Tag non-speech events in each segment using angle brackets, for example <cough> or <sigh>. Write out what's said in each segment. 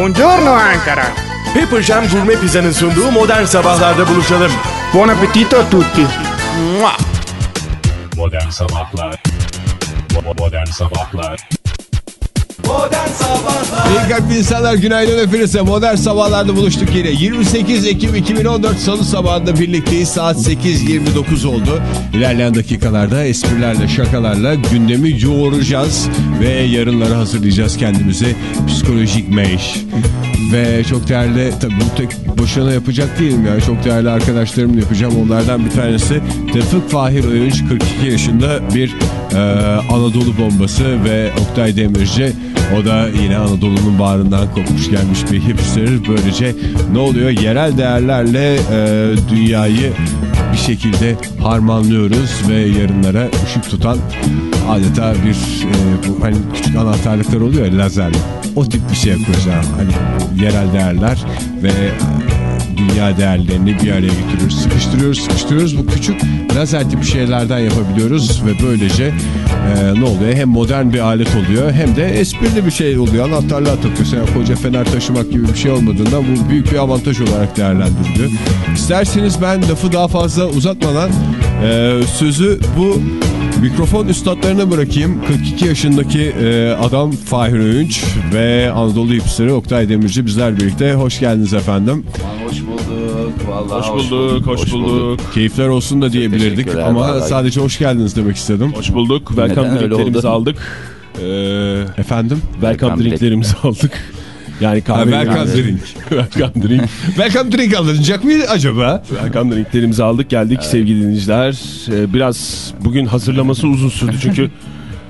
Buongiorno Ankara. Pepper Jam Gourmet Pizza'nın sunduğu modern sabahlarda buluşalım. Buon appetito a tutti. Mua! Modern Sabahlar Modern Sabahlar İyi kalpli insanlar günaydın hepinize. Modern sabahlarda buluştuk yine. 28 Ekim 2014 Salı sabahında birlikteyiz. Saat 8.29 oldu. İlerleyen dakikalarda esprilerle, şakalarla gündemi yoğuracağız. Ve yarınları hazırlayacağız kendimize. Psikolojik meş. Ve çok değerli, tabii bu tek boşuna yapacak değilim yani. Çok değerli arkadaşlarımla yapacağım. Onlardan bir tanesi Tevfik Fahir Öğünç 42 yaşında bir e, Anadolu bombası ve Oktay Demirci o da yine Anadolu'nun bağrından kopmuş gelmiş bir hipster. Böylece ne oluyor? Yerel değerlerle e, dünyayı bir şekilde harmanlıyoruz ve yarınlara ışık tutan adeta bir e, bu hani küçük anahtarlıklar oluyor ya lazerli. O tip bir şey yapıyoruz. Hani yerel değerler ve dünya değerlerini bir araya getiriyoruz. Sıkıştırıyoruz, sıkıştırıyoruz. Bu küçük lazer tipi şeylerden yapabiliyoruz ve böylece e, ne oluyor? Hem modern bir alet oluyor hem de esprili bir şey oluyor. Anahtarlığa takıyorsun. Yani koca fener taşımak gibi bir şey olmadığından bu büyük bir avantaj olarak değerlendiriliyor. İsterseniz ben lafı daha fazla uzatmadan e, sözü bu Mikrofon üstadlarına bırakayım. 42 yaşındaki e, adam Fahir Öğünç ve Anadolu hipsteri Oktay Demirci bizler birlikte. Hoş geldiniz efendim. Hoş bulduk. Vallahi Hoş bulduk, hoş bulduk. Keyifler olsun da diyebilirdik ama vallahi. sadece hoş geldiniz demek istedim. Hoş bulduk. Welcome drinklerimizi aldık. Ee, Efendim? welcome drinklerimizi <laughs> aldık. Yani kahve welcome drink. <laughs> welcome drink. Welcome drink alınacak mı acaba? welcome drinklerimizi aldık geldik sevgili dinleyiciler. Ee, biraz bugün hazırlaması uzun sürdü çünkü <laughs>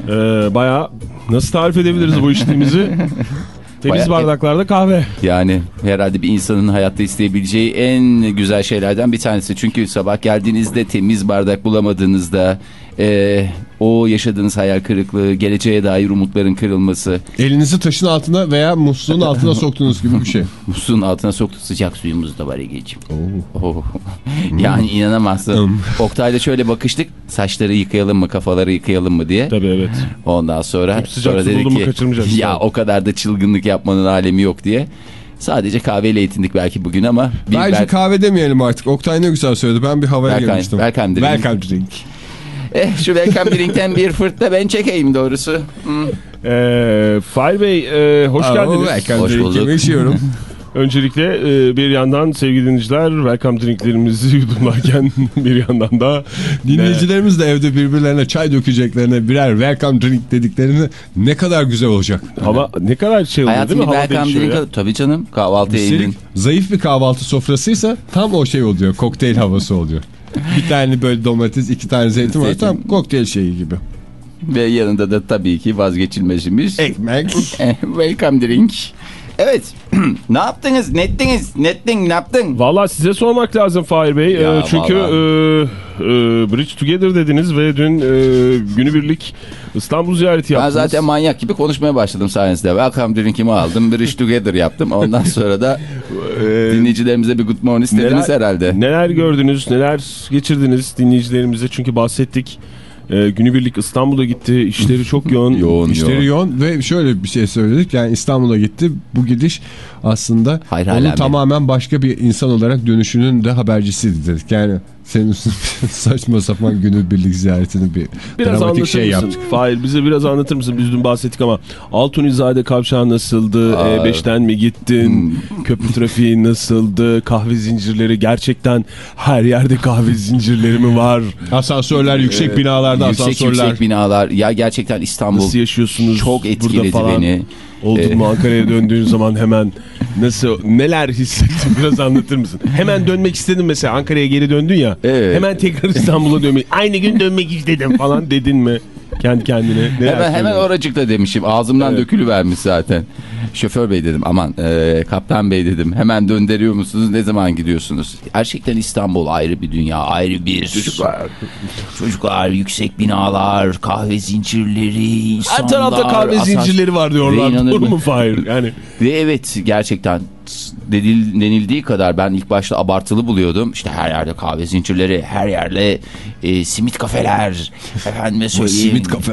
e, bayağı nasıl tarif edebiliriz bu içtiğimizi? Temiz Bayağı- bardaklarda kahve. Yani herhalde bir insanın hayatta isteyebileceği en güzel şeylerden bir tanesi. Çünkü sabah geldiğinizde temiz bardak bulamadığınızda e, o yaşadığınız hayal kırıklığı, geleceğe dair umutların kırılması, Elinizi taşın altına veya musluğun altına soktuğunuz gibi bir şey. <laughs> musluğun altına soktu sıcak suyumuz da var Ege'ciğim. Oh. <laughs> yani inanamazsın. Oktay'la şöyle bakıştık saçları yıkayalım mı kafaları yıkayalım mı diye. Tabii evet. Ondan sonra, Çok sıcak sonra dedik ki ya yani." o kadar da çılgınlık yapmanın alemi yok diye. Sadece kahveyle yetindik belki bugün ama Bence kahve demeyelim artık. Oktay ne güzel söyledi. Ben bir havaya Welcome- girmiştim. welcome drink. Welcome drink. Eh, şu welcome drink'ten bir fırtla ben çekeyim doğrusu. Hmm. Ee, Fahir Bey e, hoş Aa, geldiniz. Hoş bulduk. içiyorum. <laughs> Öncelikle e, bir yandan sevgili dinleyiciler welcome drinklerimizi <laughs> yudumlarken bir yandan da Dinleyicilerimiz de evde birbirlerine çay dökeceklerine birer welcome drink dediklerini ne kadar güzel olacak. hava ne kadar şey oluyor Hayatım değil mi? Welcome drink ya. Tabii canım kahvaltıya eğilin. zayıf bir kahvaltı sofrasıysa tam o şey oluyor. Kokteyl havası oluyor. Bir tane böyle domates, iki tane zeytin var. Tam kokteyl şeyi gibi. Ve yanında da tabii ki vazgeçilmezimiz. Ekmek. <laughs> Welcome drink. Evet. <clears throat> ne yaptınız? Ne ettiniz? Ne yaptın? Valla size sormak lazım Fahir Bey. Ya Ee, çünkü e, vallahi. e, Bridge Together dediniz ve dün e, günübirlik İstanbul ziyareti Ben yaptınız. zaten manyak gibi konuşmaya başladım sayenizde. Welcome drink'imi aldım. Bridge together yaptım. Ondan sonra da Ee, <laughs> dinleyicilerimize bir good morning istediniz herhalde. Neler gördünüz, neler geçirdiniz dinleyicilerimize çünkü bahsettik. Ee, günübirlik İstanbul'a gitti, işleri çok <laughs> yoğun. Yoğun İşleri yoğun. yoğun ve şöyle bir şey söyledik. Yani İstanbul'a gitti. Bu gidiş aslında Hayır, mi? tamamen başka bir insan olarak dönüşünün de habercisiydi dedik. Yani senin <laughs> saçma sapan günübirlik ziyaretini bir Biraz dramatik anlatır şey mısın? yaptık. Fahir bize biraz anlatır mısın? Biz dün bahsettik ama Altunizade kavşağı nasıldı? Aa. E5'ten mi gittin? Hmm. Köprü trafiği nasıldı? Kahve zincirleri gerçekten her yerde kahve zincirleri mi var? Asansörler, yüksek binalarda Yüksek asansörler. yüksek binalar. Ya gerçekten İstanbul Nasıl yaşıyorsunuz? çok burada etkiledi falan? beni. Oldun Ee, mu Ankara'ya döndüğün zaman hemen nasıl neler hissettin <laughs> biraz anlatır mısın? Hemen dönmek istedim mesela Ankara'ya geri döndün ya. Evet. Hemen tekrar İstanbul'a dönmek. Aynı gün dönmek istedim falan dedin mi? Kendi kendine. Hemen hemen oracıkta demişim. Ağzımdan Evet. dökülüvermiş zaten. Şoför bey dedim aman e, kaptan bey dedim. Hemen döndürüyor musunuz? Ne zaman gidiyorsunuz? Gerçekten İstanbul ayrı bir dünya. Ayrı bir... Çocuklar. Çocuklar, yüksek binalar, kahve zincirleri, Her insanlar. tarafta kahve asas- zincirleri var diyorlar. Doğru mu Fahir? Yani Ve evet gerçekten denil, denildiği kadar ben ilk başta abartılı buluyordum. İşte her yerde kahve zincirleri, her yerde e, simit kafeler. Efendime söyleyeyim. Simit kafe.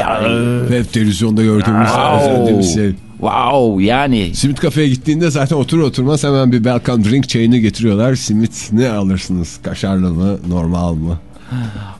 Yani- Ve televizyonda gördüğümüz, şey. Wow yani. Simit kafeye gittiğinde zaten otur oturmaz hemen bir welcome drink çayını getiriyorlar. Simit ne alırsınız? Kaşarlı mı? Normal mı?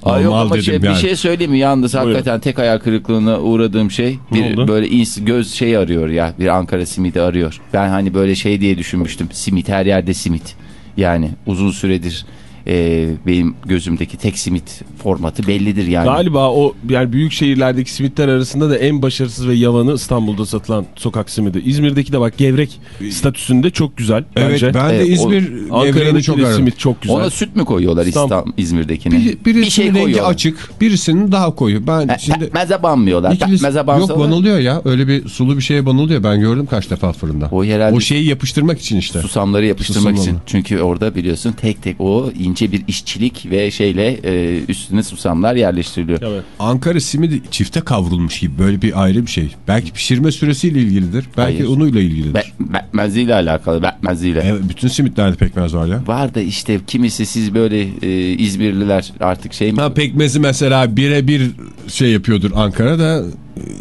Ay yok ama dedim şey, yani. bir şey söyleyeyim mi? Yalnız Buyurun. hakikaten tek hayal kırıklığına uğradığım şey bir böyle ins, göz şey arıyor ya. Bir Ankara simidi arıyor. Ben hani böyle şey diye düşünmüştüm. Simit her yerde simit. Yani uzun süredir e, benim gözümdeki tek simit formatı bellidir yani. Galiba o yani büyük şehirlerdeki simitler arasında da en başarısız ve yavanı İstanbul'da satılan sokak simidi. İzmir'deki de bak gevrek statüsünde çok güzel bence. Evet ben de Evet, o- İzmir gevreğini Ankara'daki çok de aradım. simit çok güzel. Ona süt mü koyuyorlar İstanbul. İzmir'dekine? Bir, birisinin bir şey rengi koyuyorlar. açık, birisinin daha koyu. Ben Pe- şimdi Pekmeze banmıyorlar. Bansalar. yok banılıyor ya. Öyle bir sulu bir şeye banılıyor. Ben gördüm kaç defa fırında. O herhalde- O şeyi yapıştırmak için işte. Susamları yapıştırmak Susam için. Çünkü orada biliyorsun tek tek o ince bir işçilik ve şeyle e, üstüne susamlar yerleştiriliyor. Evet. Ankara simidi çifte kavrulmuş gibi böyle bir ayrı bir şey. Belki pişirme süresiyle ilgilidir. Belki Hayır. unuyla ilgilidir. Be bekmeziyle alakalı bekmeziyle. Evet, bütün simitlerde pekmez var ya. Var da işte kimisi siz böyle e, İzmirliler artık şey mi? Ha pekmezi mesela birebir şey yapıyordur Ankara'da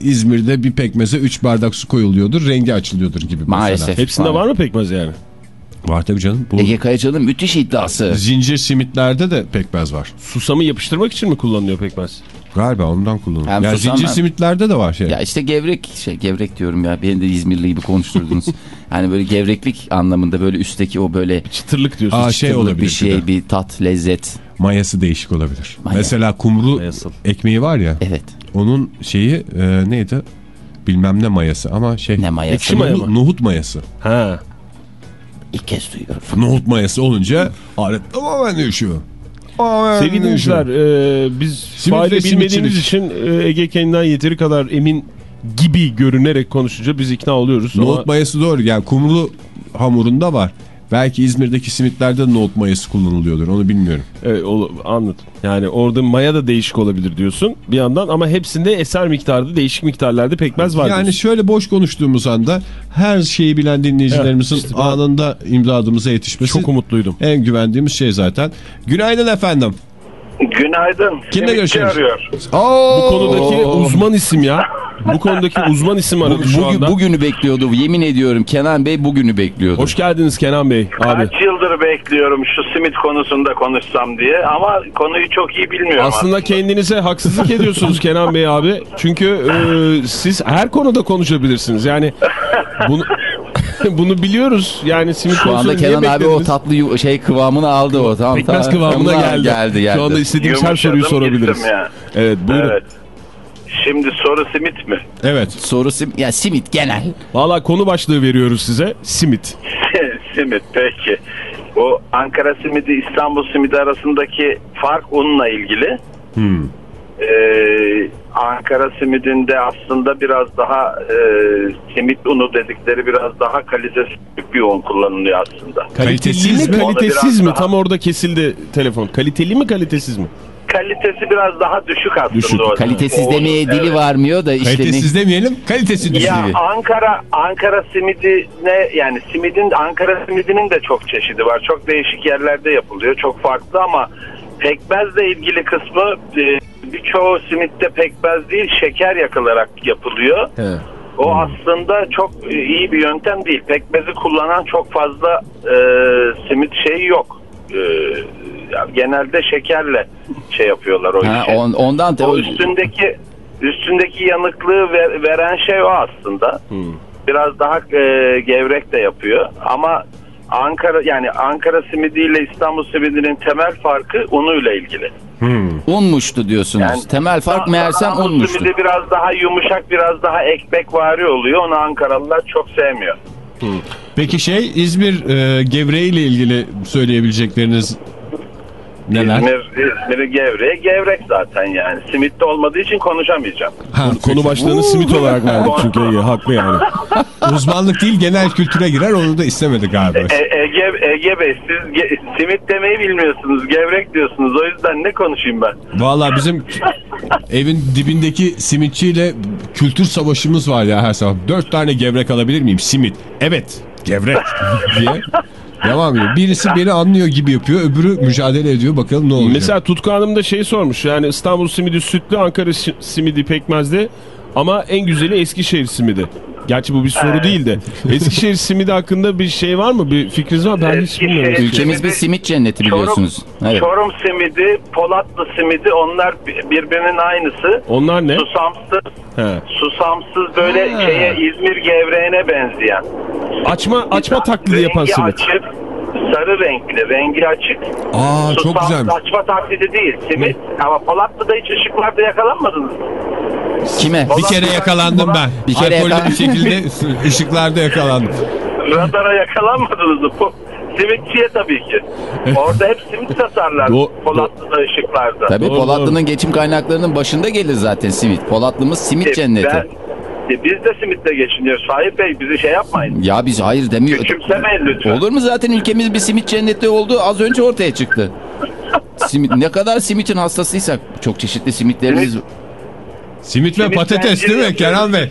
İzmir'de bir pekmeze 3 bardak su koyuluyordur rengi açılıyordur gibi mesela. Maalesef. Hepsinde var mı pekmez yani? Var tabii canım. Bu Ege Kayacan'ın müthiş iddiası. zincir simitlerde de pekmez var. Susamı yapıştırmak için mi kullanılıyor pekmez? Galiba ondan kullanılıyor. Hem Yani susam zincir hem- simitlerde de var şey. Ya işte gevrek şey gevrek diyorum ya beni de İzmirli gibi konuşturdunuz. <laughs> hani böyle gevreklik anlamında böyle üstteki o böyle Çıtırlık diyorsun. Aa, şey olabilir bir bir şey de. bir tat lezzet. Mayası değişik olabilir. Maya. Mesela kumru Mayasıl. ekmeği var ya. Evet. Onun şeyi e, neydi? Bilmem ne mayası ama şey. Ne mayası? Ekşi maya mı? nohut mayası. Ha. İlk kez duyuyorum. Nohut mayası olunca alet tamamen değişiyor. Sevgili dinleyiciler e, biz faile bilmediğimiz için e, Ege kendinden yeteri kadar emin gibi görünerek konuşunca biz ikna oluyoruz. Nohut Ama mayası doğru. Yani kumru hamurunda var. Belki İzmir'deki simitlerde de nohut mayası kullanılıyordur. Onu bilmiyorum. Evet, anladım. Yani orada maya da değişik olabilir diyorsun bir yandan ama hepsinde eser miktarda değişik miktarlarda pekmez var yani diyorsun. şöyle boş konuştuğumuz anda her şeyi bilen dinleyicilerimizin Evet, işte ben- anında imdadımıza yetişmesi Çok umutluydum. en güvendiğimiz şey zaten. Günaydın efendim. Günaydın. Kimle görüşüyoruz? arıyor. Bu konudaki uzman isim ya. Bu konudaki uzman isim aradı şu Bugün, anda. bugünü bekliyordu. Yemin ediyorum Kenan Bey bugünü bekliyordu. Hoş geldiniz Kenan Bey abi. Kaç yıldır bekliyorum şu simit konusunda konuşsam diye ama konuyu çok iyi bilmiyorum. Aslında kendinize haksızlık ediyorsunuz <laughs> Kenan Bey abi. Çünkü e, siz her konuda konuşabilirsiniz. Yani bunu <laughs> bunu biliyoruz. Yani simit Şu konusunda anda Kenan abi o tatlı şey kıvamını aldı o. Tamam, Pekmez tamam. kıvamına geldi. Geldi geldi. Şu anda istediğimiz her soruyu sorabiliriz. gittim ya. Evet buyurun. Evet. Şimdi soru simit mi? Evet. Soru sim ya simit genel. Valla konu başlığı veriyoruz size. Simit. <laughs> simit peki. O Ankara simidi İstanbul simidi arasındaki fark unla ilgili. Hmm. Ee, Ankara simidinde aslında biraz daha e, simit unu dedikleri biraz daha kalitesiz bir un kullanılıyor aslında. Kalitesiz mi mi? kalitesiz mi? daha- Tam orada kesildi telefon. Kaliteli mi kalitesiz mi? Kalitesi biraz daha düşük aslında. Düşük. o- Kalitesiz o- demeye dili evet. varmıyor da işte ne- Kalitesiz demeyelim. Kalitesi düşük. Ya Ankara Ankara simidi ne yani simidin Ankara simidinin de çok çeşidi var. Çok değişik yerlerde yapılıyor. Çok farklı ama pekmezle ilgili kısmı e, birçoğu simitte pekmez değil şeker yakılarak yapılıyor. O aslında çok e, iyi bir yöntem değil. Pekmezi kullanan çok fazla e, simit şeyi yok. E, genelde şekerle şey yapıyorlar o Ha, işi. on- ondan da O üstündeki üstündeki yanıklığı ver- veren şey o aslında. Biraz daha e, gevrek de yapıyor ama Ankara yani Ankara simidi ile İstanbul simidinin temel farkı unuyla ilgili. unmuştu diyorsunuz. Yani Temel fark İstanbul meğersem unmuştu. simidi biraz daha yumuşak, biraz daha ekmekvari oluyor. Onu Ankaralılar çok sevmiyor. Peki şey İzmir e, gevreği ile ilgili söyleyebilecekleriniz neler? İzmir, İzmir'i gevreğe gevrek zaten yani. Simitte olmadığı için konuşamayacağım. Ha, Konu başlığını simit olarak verdik çünkü Ege. Haklı yani. <laughs> uzmanlık değil genel kültüre girer onu da istemedi galiba. E, Ege, Ege Bey siz ge- simit demeyi bilmiyorsunuz. Gevrek diyorsunuz. O yüzden ne konuşayım ben? Vallahi bizim evin dibindeki simitçiyle kültür savaşımız var ya her sabah. Dört tane gevrek alabilir miyim? Simit. Evet. Gevrek <laughs> diye devam ediyor. Birisi beni anlıyor gibi yapıyor. Öbürü mücadele ediyor. Bakalım ne olacak. Mesela Tutku Hanım da şey sormuş. Yani İstanbul simidi sütlü, Ankara si- simidi pekmezli. Ama en güzeli Eskişehir simidi. Gerçi bu bir soru değil de. <laughs> Eskişehir simidi hakkında bir şey var mı? Bir fikriniz var mı? Ben hiç bilmiyorum. Ülkemiz bir simit cenneti biliyorsunuz. Evet. Çorum simidi, Polatlı simidi onlar bi- birbirinin aynısı. Onlar ne? Susamsız, He. susamsız böyle şeye İzmir gevreğine benzeyen. Açma açma taklidi yapan simit. açık, sarı renkli, rengi açık. Aa çok Susamsız güzelmiş. açma taklidi değil, simit. Ama Polatlı'da hiç ışıklarda yakalanmadınız mı? Kime? Bir kere yakalandım ben. Bir kere Alkollü bir şekilde <laughs> ışıklarda yakalandım. Radara yakalanmadınız mı? Simitçiye tabii ki. Orada hep simit satarlar Do- Polatlı'da ışıklarda. Tabii Polatlı'nın geçim kaynaklarının başında gelir zaten simit. Polatlı'mız simit E, cenneti. ben- e, biz de simitle geçiniyoruz. Sahip Bey bizi şey yapmayın. Ya biz hayır demiyor. Küçümsemeyin lütfen. Olur mu zaten ülkemiz bir simit cenneti oldu az önce ortaya çıktı. Simit, ne kadar simitin hastasıysak çok çeşitli simitlerimiz Simit ve Simit patates değil mi zinciri Kenan Bey?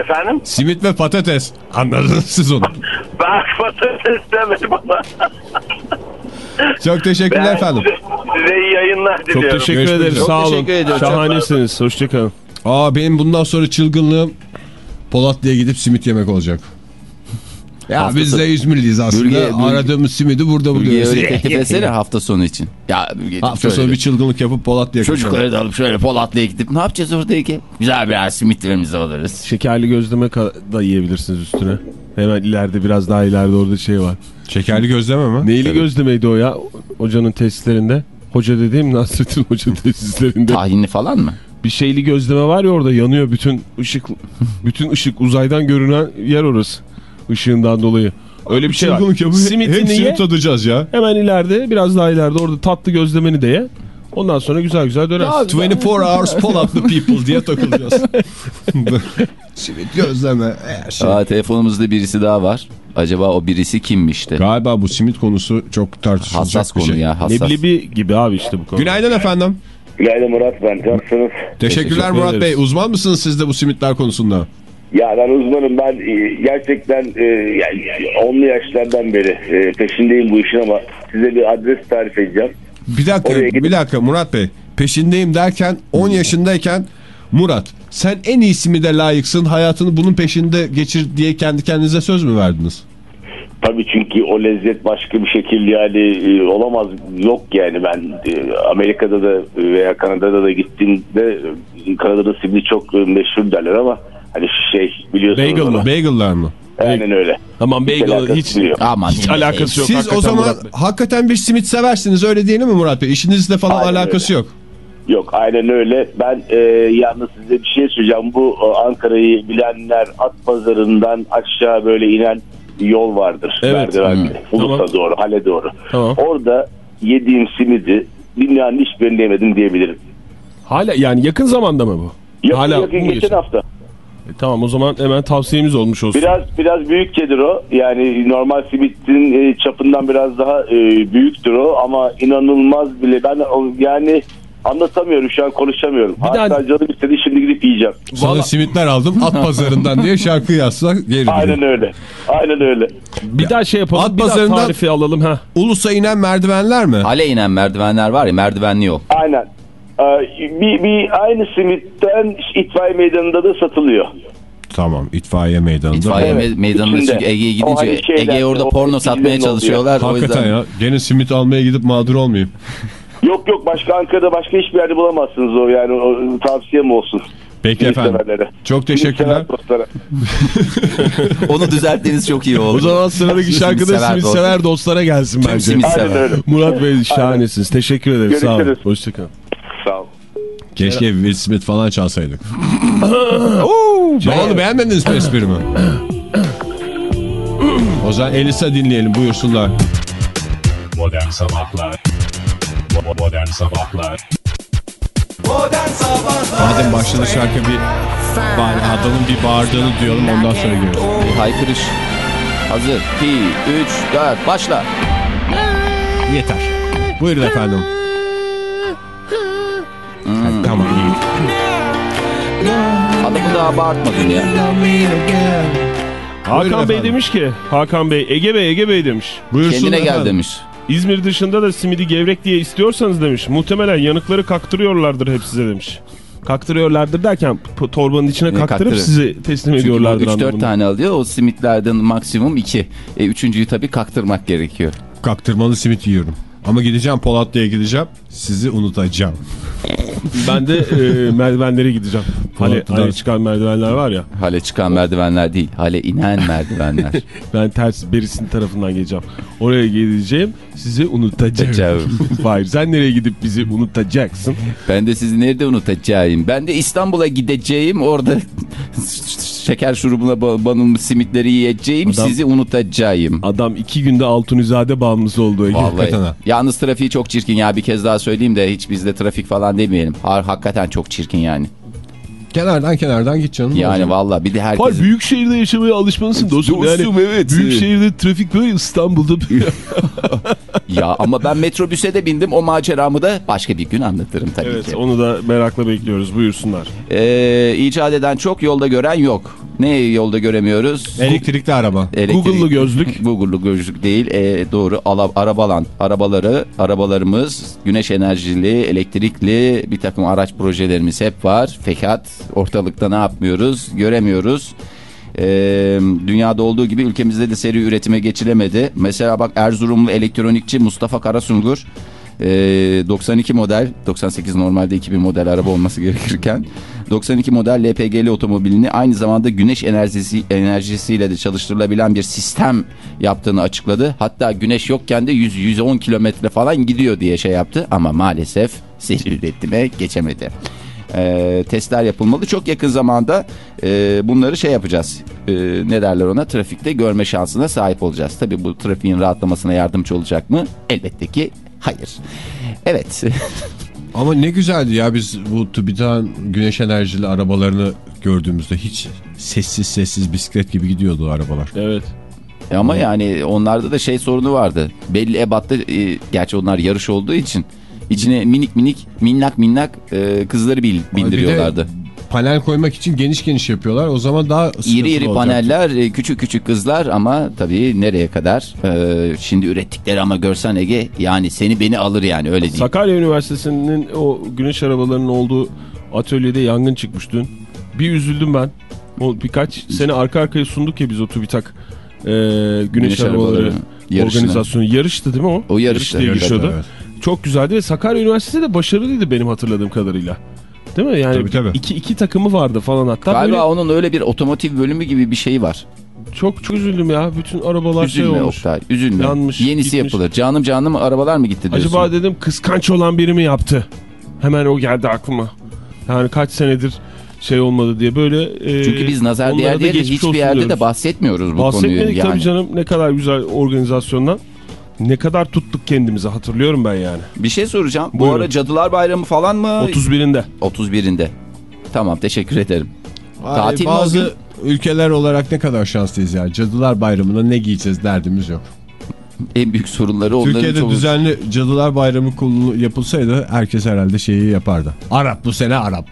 Efendim? Simit ve patates. Anladınız siz onu. <laughs> Bak patates deme bana. Çok teşekkürler Ben efendim. size, iyi yayınlar Çok diliyorum. teşekkür Görüşmek ederiz. üzere. Sağ Çok olun. teşekkür. Çok Şahanesiniz. Hoşçakalın. Aa benim bundan sonra çılgınlığım Polatlı'ya gidip simit yemek olacak. Ya Hafta biz de İzmirliyiz aslında. Bölge- bölge- Aradığımız simidi burada Bülge'ye buluyoruz. öyle <laughs> teklif etsene hafta sonu için. Ya Bülge'cim Hafta şöyle sonu bir- çılgınlık yapıp Polatlı'ya kaçalım. Çocukları da alıp şöyle Polatlı'ya gidip ne yapacağız orada Ege? Güzel birer simitlerimizi alırız. Şekerli gözleme da yiyebilirsiniz üstüne. Hemen ileride biraz daha ileride orada şey var. Şekerli gözleme mi? Neyli gözlemeydi o ya? Hocanın tesislerinde. Hoca dediğim Nasrettin Hoca <laughs> tesislerinde. Tahinli falan mı? Bir şeyli gözleme var ya orada yanıyor bütün ışık bütün ışık uzaydan görünen yer orası. Işığından dolayı. Öyle bir şey var. Simitini hepsini ye. tadacağız ya. Hemen ileride biraz daha ileride orada tatlı gözlemeni de ye. Ondan sonra güzel güzel dönersin. 24 hours Polatlı people diye takılacağız. <laughs> simit gözleme. her şey. Aa, telefonumuzda birisi daha var. Acaba o birisi kimmişti? Galiba bu simit konusu çok tartışılacak Hassas bir konu şey. ya hassas. Leblebi gibi abi işte bu konu. Günaydın efendim. Günaydın Murat ben. Nasılsınız? Teşekkürler Teşekkür Murat ederiz. Bey. Uzman mısınız siz de bu simitler konusunda? Ya ben uzmanım. Ben e, gerçekten e, yani onlu yaşlardan beri e, peşindeyim bu işin ama size bir adres tarif edeceğim. Bir dakika, Oraya bir dakika Murat Bey. Peşindeyim derken 10 yaşındayken Murat sen en iyisi mi de layıksın hayatını bunun peşinde geçir diye kendi kendinize söz mü verdiniz? Tabii çünkü o lezzet başka bir şekilde yani e, olamaz. Yok yani ben e, Amerika'da da veya Kanada'da da gittiğimde Kanada'da simli çok meşhur derler ama hani şu şey biliyorsunuz. Bagel mı? Bagel'lar mı? Aynen öyle. Tamam bagel hiç, yok. Aman hiç alakası yok. Siz o zaman Murat Bey. hakikaten bir simit seversiniz öyle değil mi Murat Bey? İşinizle falan Aynen alakası yok. Yok aynen öyle. Ben e, yalnız size bir şey söyleyeceğim. Bu e, Ankara'yı bilenler at pazarından aşağı böyle inen bir yol vardır. Evet. Merdivenli. Ulus'a Tamam. doğru, Hale doğru. Tamam. Orada yediğim simidi dünyanın hiçbirini yemedim diyebilirim. Hala yani yakın zamanda mı bu? Yakın Hala yakın bu geçen hafta. E, tamam o zaman hemen tavsiyemiz olmuş olsun. Biraz biraz büyük kedir o. Yani normal simitin e, çapından biraz daha e, büyüktür o ama inanılmaz bile. Ben yani anlatamıyorum şu an konuşamıyorum. Hatta daha- canım istedi şimdi gidip yiyeceğim. Sana Valla- simitler aldım at <laughs> pazarından diye şarkı yazsak geri Aynen öyle. Aynen öyle. Bir daha şey yapalım. At bir daha pazarından- tarifi alalım. ha. Ulus'a inen merdivenler mi? Hale inen merdivenler var ya merdivenli yol. Aynen. Ee, bir, bir aynı simitten itfaiye meydanında da satılıyor. Tamam itfaiye meydanında. İtfaiye Evet, me- meydanında içinde. çünkü Ege'ye gidince Ege'ye orada porno satmaya çalışıyorlar. o Hakikaten yüzden ya. Gene simit almaya gidip mağdur olmayayım. <laughs> Yok yok başka Ankara'da başka hiçbir yerde bulamazsınız o yani o, tavsiyem olsun. Peki Simit efendim. severlere. Çok teşekkürler. <laughs> <laughs> onu düzelttiğiniz çok iyi oldu. O zaman sıradaki şarkıda Simit sever simit sever dostlara gelsin bence. simit sever. Murat Bey şahanesiniz. Teşekkür ederiz. Sağ olun. Görüşürüz. Hoşçakalın. Keşke Will Smith falan çalsaydık. <laughs> ne oldu beğenmediniz mi esprimi? o zaman Elisa dinleyelim buyursunlar. Modern Sabahlar Bo- Modern Sabahlar Madem başladı şarkı bir bari adamın bir bağırdığını duyalım ondan sonra görürüz. Bir haykırış. Hazır. 2, 3, 4 başla. Yeter. Buyurun efendim. Hadi, tamam iyi. Adamı daha bağırtmadın ya. Hakan Buyurun Bey efendim. demiş ki Hakan Bey Ege Bey Ege Bey demiş. Buyursun Kendine gel efendim. demiş. İzmir dışında da simidi gevrek diye istiyorsanız demiş. Muhtemelen yanıkları kaktırıyorlardır hep size demiş. Kaktırıyorlardır derken torbanın içine kaktırıp kaktırır. sizi teslim Çünkü ediyorlardır 3-4 anlamında. tane alıyor. O simitlerden maksimum 2. E, üçüncüyü tabii kaktırmak gerekiyor. Kaktırmalı simit yiyorum. Ama gideceğim Polatlı'ya gideceğim. Sizi unutacağım. Ben de e, merdivenlere gideceğim. Polatlı'dan- hani çıkan merdivenler var ya. Hale çıkan merdivenler değil. Hale inen merdivenler. <laughs> Ben ters berisinin tarafından geleceğim. Oraya gideceğim. Sizi unutacağım. Unutacağım. <laughs> Hayır sen nereye gidip bizi unutacaksın? ben de sizi nerede unutacağım? Ben de İstanbul'a gideceğim. Orada şeker şurubuna ba- banılmış simitleri yiyeceğim. Adam- Sizi unutacağım. Adam iki günde Altunizade bağımlısı oldu. Vallahi. Yalnız trafiği çok çirkin ya. Bir kez daha söyleyeyim de hiç bizde trafik falan demeyelim. Ha, hakikaten çok çirkin yani. Kenardan kenardan git canım. Yani vallahi bir de herkes... Hayır büyük şehirde yaşamaya alışmalısın dostum. Dostum, yani evet. Büyük şehirde trafik böyle İstanbul'da böyle. <laughs> Ya ama ben metrobüse de bindim. O maceramı da başka bir gün anlatırım tabii evet ki. onu da merakla bekliyoruz. Buyursunlar. Ee, icat eden çok yolda gören yok. Ne yolda göremiyoruz? Elektrikli araba. Elektrik- Google'lu gözlük. <laughs> Google'lu gözlük değil. Ee, doğru. Ala, arabalan. Arabaları, arabalarımız güneş enerjili, elektrikli bir takım araç projelerimiz hep var. Fakat ortalıkta ne yapmıyoruz? Göremiyoruz. Ee, dünyada olduğu gibi ülkemizde de seri üretime geçilemedi. Mesela bak Erzurumlu elektronikçi Mustafa Karasungur ee, 92 model 98 normalde 2000 model araba olması <laughs> gerekirken 92 model LPG'li otomobilini aynı zamanda güneş enerjisi enerjisiyle de çalıştırılabilen bir sistem yaptığını açıkladı. Hatta güneş yokken de 100-110 kilometre falan gidiyor diye şey yaptı ama maalesef seri üretime geçemedi. Ee, testler yapılmalı. Çok yakın zamanda e, bunları şey yapacağız. Ee, ne derler ona? Trafikte görme şansına sahip olacağız. Tabii bu trafiğin rahatlamasına yardımcı olacak mı? Elbette ki hayır. Evet. <laughs> Ama ne güzeldi ya biz bu TÜBİTAK'ın güneş enerjili arabalarını gördüğümüzde hiç sessiz sessiz bisiklet gibi gidiyordu arabalar. Evet. Ama yani onlarda da şey sorunu vardı. Belli ebatta e, gerçi onlar yarış olduğu için içine minik minik minnak minnak e, kızları bil, de panel koymak için geniş geniş yapıyorlar. O zaman daha İri iri olacaktı. paneller, e, küçük küçük kızlar ama tabii nereye kadar? E, şimdi ürettikleri ama görsen Ege yani seni beni alır yani öyle değil. Sakarya Üniversitesi'nin o güneş arabalarının olduğu atölyede yangın çıkmış dün. Bir üzüldüm ben. O birkaç sene arka arkaya sunduk ya biz o TÜBİTAK e, güneş, Güneş arabaları arabaları organizasyonu. Yarıştı değil mi o? O yarıştı. diye Yarıştı, geçiyordu. evet. Çok güzeldi ve Sakarya Üniversitesi de başarılıydı benim hatırladığım kadarıyla. Değil mi? Yani Tabii, tabii. Iki, iki takımı vardı falan hatta. Galiba Böyle onun öyle bir otomotiv bölümü gibi bir şeyi var. çok çok üzüldüm ya. Bütün arabalar şey Üzülme olmuş. Oktay, üzülme. Yanmış, Yenisi gitmiş. yapılır. Canım canım arabalar mı gitti diyorsun? Acaba dedim kıskanç olan biri mi yaptı? Hemen o geldi aklıma. Yani kaç senedir şey olmadı diye böyle. e, Çünkü biz nazar değer diye de hiçbir yerde de diyoruz. bahsetmiyoruz bu Bahsetmedik konuyu. Yani. tabii canım ne kadar güzel organizasyondan. Ne kadar tuttuk kendimizi hatırlıyorum ben yani. Bir şey soracağım. Bu Buyurun. ara Cadılar Bayramı falan mı? 31'inde. 31'inde. Tamam teşekkür ederim. Ay, Tatil mi bazı ülkeler olarak ne kadar şanslıyız ya. Cadılar Bayramı'na ne giyeceğiz derdimiz yok. En büyük sorunları onların Türkiye'de çoğu- düzenli Cadılar Bayramı kullanı- yapılsaydı herkes herhalde şeyi yapardı. Arap bu sene Arap.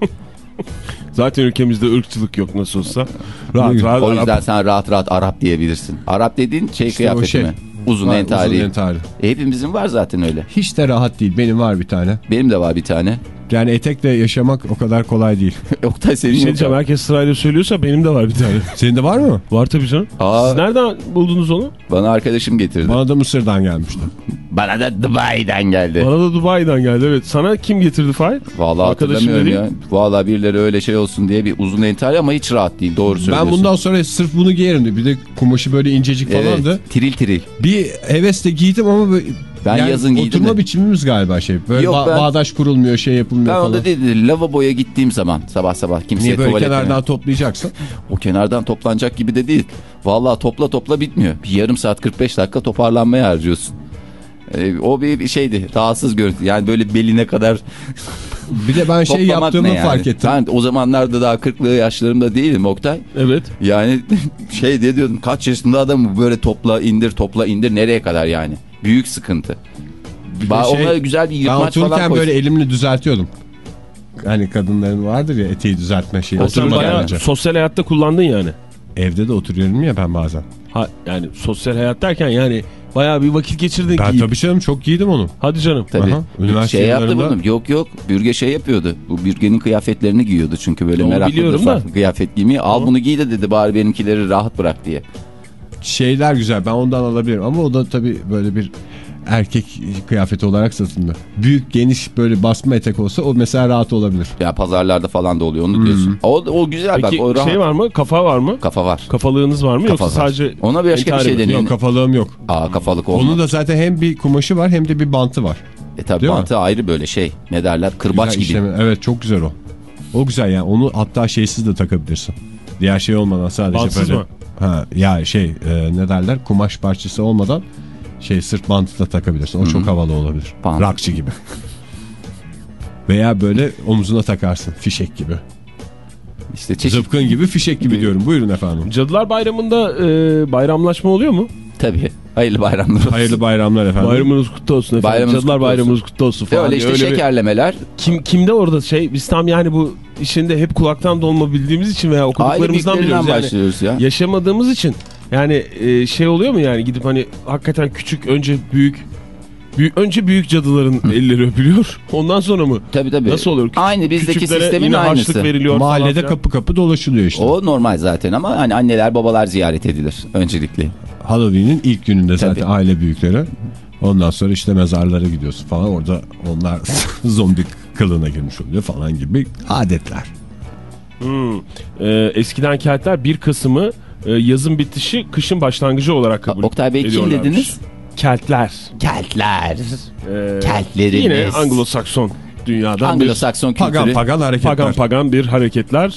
<laughs> Zaten ülkemizde ırkçılık yok nasıl olsa. Rahat rahat O yüzden Arap. sen rahat rahat Arap diyebilirsin. Arap dediğin şey İşte kıyafeti şey. mi? Uzun entari. Uzun entari. E, hepimizin var zaten öyle. Hiç de rahat değil. Benim var bir tane. Benim de var bir tane. Yani etekle yaşamak o kadar kolay değil. <laughs> Oktay senin şey yok. diyeceğim herkes sırayla söylüyorsa benim de var bir tane. <laughs> Senin de var mı? Var tabii canım. Aa. Siz nereden buldunuz onu? Bana arkadaşım getirdi. Bana, Bana da Mısır'dan gelmişti. da Dubai'den geldi. Bana da Dubai'den geldi evet. Sana kim getirdi Fahir? Vallahi Arkadaşım hatırlamıyorum ya. Vallahi birileri öyle şey olsun diye bir uzun entari ama hiç rahat değil. Doğru söylüyorsun. Ben bundan sonra sırf bunu giyerim diye. Bir de kumaşı böyle incecik falandı. Evet, tiril tiril. Bir hevesle giydim ama böyle, Ben yazın giydim Oturma de. biçimimiz galiba şey. Böyle Yok, ba- ben- bağdaş kurulmuyor şey yapılmıyor Ben falan. onda dedi lavaboya gittiğim zaman sabah sabah kimseye Niye böyle tuvaletine- kenardan toplayacaksın? O kenardan toplanacak gibi de değil. Vallahi topla topla bitmiyor. Bir yarım saat 45 dakika toparlanmaya harcıyorsun. Ee, o bir, şeydi. Rahatsız görüntü. Yani böyle beline kadar <laughs> Bir de ben şey yaptığımı yani? fark ettim. Ben o zamanlarda daha 40'lı yaşlarımda değilim Oktay. Evet. Yani <laughs> şey diye diyordum kaç yaşında adamı böyle topla indir topla indir nereye kadar yani? Büyük sıkıntı. Bir Ba şey, onlara güzel bir ben yırtmaç falan otururken koy. böyle elimle düzeltiyordum. Hani kadınların vardır ya eteği düzeltme şeyi. Sen Oturma bayağı gelmeyince. sosyal hayatta kullandın yani. Evde de oturuyorum ya ben bazen. Ha, yani sosyal hayat derken yani Bayağı bir vakit geçirdin Ben ki. tabii canım çok giydim onu. Hadi canım. Tabii. Aha, üniversite şey yaptı bunu. Yok yok. Bürge şey yapıyordu. Bu bürgenin kıyafetlerini giyiyordu çünkü böyle meraklı biliyorum da. kıyafet giymeyi. Al bunu giy de dedi bari benimkileri rahat bırak diye. Şeyler güzel ben ondan alabilirim ama o da tabii böyle bir erkek kıyafeti olarak satıldı. Büyük geniş böyle basma etek olsa o mesela rahat olabilir. Ya pazarlarda falan da oluyor onu diyorsun. O, o güzel Peki bak o rahat. şey var mı? Kafa var mı? Kafa var. Kafalığınız var mı? Kafa Yoksa var. sadece Ona bir başka bir şey deniyor. Yok kafalığım yok. Aa kafalık olmaz. Onun da zaten hem bir kumaşı var hem de bir bantı var. E tabi Değil mi? bantı ayrı böyle şey. Ne derler? Kırbaç Güzel gibi. işleme- Evet çok güzel o. O güzel yani onu hatta şeysiz de takabilirsin. Diğer şey olmadan sadece Bantsız böyle. mı? Ha, ya şey e, ne derler kumaş parçası olmadan şey sırt bantı da takabilirsin. O çok havalı olabilir. Bant. Rakçı gibi. Veya böyle omzuna takarsın fişek gibi. İşte çeşit. Zıpkın gibi fişek gibi diyorum. Buyurun efendim. Cadılar Bayramı'nda e, bayramlaşma oluyor mu? Tabii. Hayırlı bayramlar olsun. Hayırlı bayramlar efendim. Bayramınız kutlu olsun efendim. Bayramınız Cadılar kutlu. Bayramınız kutlu olsun falan. Öyle işte Öyle bir- şekerlemeler. Kim kimde orada şey biz tam yani bu işinde hep kulaktan dolma bildiğimiz için veya okuduklarımızdan biliyoruz yani. başlıyoruz ya. Yaşamadığımız için yani e, şey oluyor mu yani gidip hani hakikaten küçük önce büyük büyük önce büyük cadıların elleri öpülüyor. Ondan sonra mı? Tabii tabii. Nasıl olur? Küçük- Aynı bizdeki sistemin yine aynısı. harçlık veriliyor falan Mahallede filan. kapı kapı dolaşılıyor işte. O normal zaten ama hani anneler babalar ziyaret edilir öncelikle. Halloween'in ilk gününde zaten Tabii. aile büyükleri. Ondan sonra işte mezarlara gidiyorsun falan. Orada onlar <laughs> zombi kılığına girmiş oluyor falan gibi adetler. Hmm. E, eskiden kentler 1 Kasım'ı e, yazın bitişi kışın başlangıcı olarak kabul Oktay Bey kim dediniz? Keltler. Keltler. E, Keltlerimiz. Yine Anglo-Sakson dünyadan Anglo-Sakson kültürü. Pagan pagan hareketler. pagan pagan bir hareketler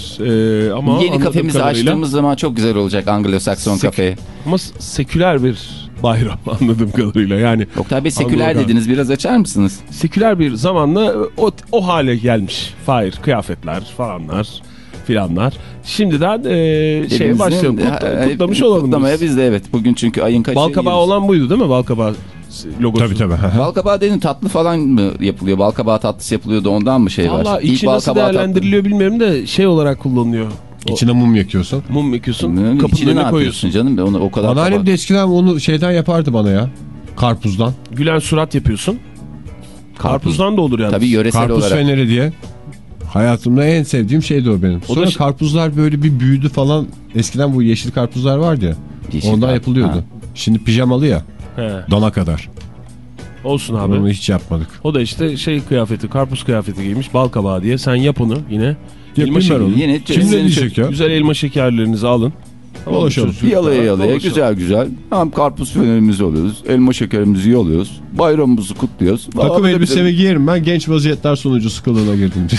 e, ama Yeni kafemizi kadarıyla- açtığımız zaman çok güzel olacak Anglo-Sakson Sek- kafe. ama seküler bir bayram <laughs> anladığım kadarıyla yani Oktay Bey seküler Anglo- dediniz biraz açar mısınız? seküler bir zamanla o, o hale gelmiş Fahir kıyafetler falanlar filanlar şimdiden e, şeye başlayalım Ha, Kutla- kutlamış olalım Kutlamaya biz. biz de evet. Bugün çünkü ayın kaçı? Balkabağı olan buydu değil mi Balkabağı logosu Tabii tabii. Balkabağı dedin tatlı falan mı yapılıyor? Balkabağı tatlısı yapılıyordu ondan mı şey var? Valla içi nasıl balkabağı tatlı- değerlendiriliyor bilmiyorum da şey olarak kullanılıyor. O İçine mum yakıyorsun. mum yakıyorsun Ne, kapının içine ne önüne yapıyorsun koyuyorsun. canım? Onu, o kadar Anneannem de eskiden onu şeyden yapardı bana ya. Karpuzdan. Gülen surat yapıyorsun. Karpuzdan da olur yani. Tabii yöresel Karpuz olarak. feneri diye. Hayatımda en sevdiğim şeydi o benim. O Sonra da- karpuzlar böyle bir büyüdü falan. Eskiden bu yeşil karpuzlar vardı ya. Yeşil ondan karpuz. yapılıyordu. Ha. Şimdi pijamalı ya. He. Dana kadar. Olsun abi. Onu hiç yapmadık. O da işte şey kıyafeti, karpuz kıyafeti giymiş, bal kabağı diye. Sen yap onu yine. Yapayım ben şekeri-. Yine Kim ne seni diyecek ya? Güzel elma şekerlerinizi alın. Dolaşalım. Yalaya yalaya Dolaşalım. güzel güzel. Hem karpuz fenerimizi alıyoruz. Elma şekerimizi yalıyoruz. Bayramımızı kutluyoruz. Takım de- elbisemi giyerim ben genç vaziyetler sunucusu kılığına girdim. <laughs>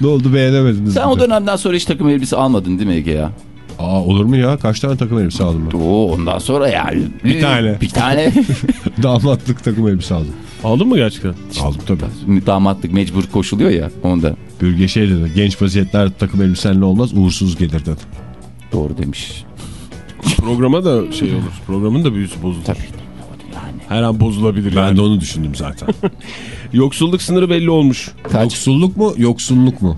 ne oldu beğenemediniz Sen mi? o dönemden sonra hiç takım elbise almadın değil mi Ege ya? Aa, olur mu ya? Kaç tane takım elbise aldım ben? Oo, ondan sonra yani. Bir tane. Bir tane. <laughs> Damatlık takım elbise aldım. Aldın mı gerçekten? Aldım tabii. Damatlık mecbur koşuluyor ya onda. Bürge şey dedi. Genç vaziyetler takım elbisenle olmaz uğursuz gelir dedi. Doğru demiş. Programa da şey olur. Programın da büyüsü bozulur. Tabii. Her an bozulabilir Ben yani. de onu düşündüm zaten. <laughs> Yoksulluk sınırı belli olmuş. Kaç? Yoksulluk mu yoksunluk mu?